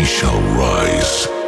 we shall rise.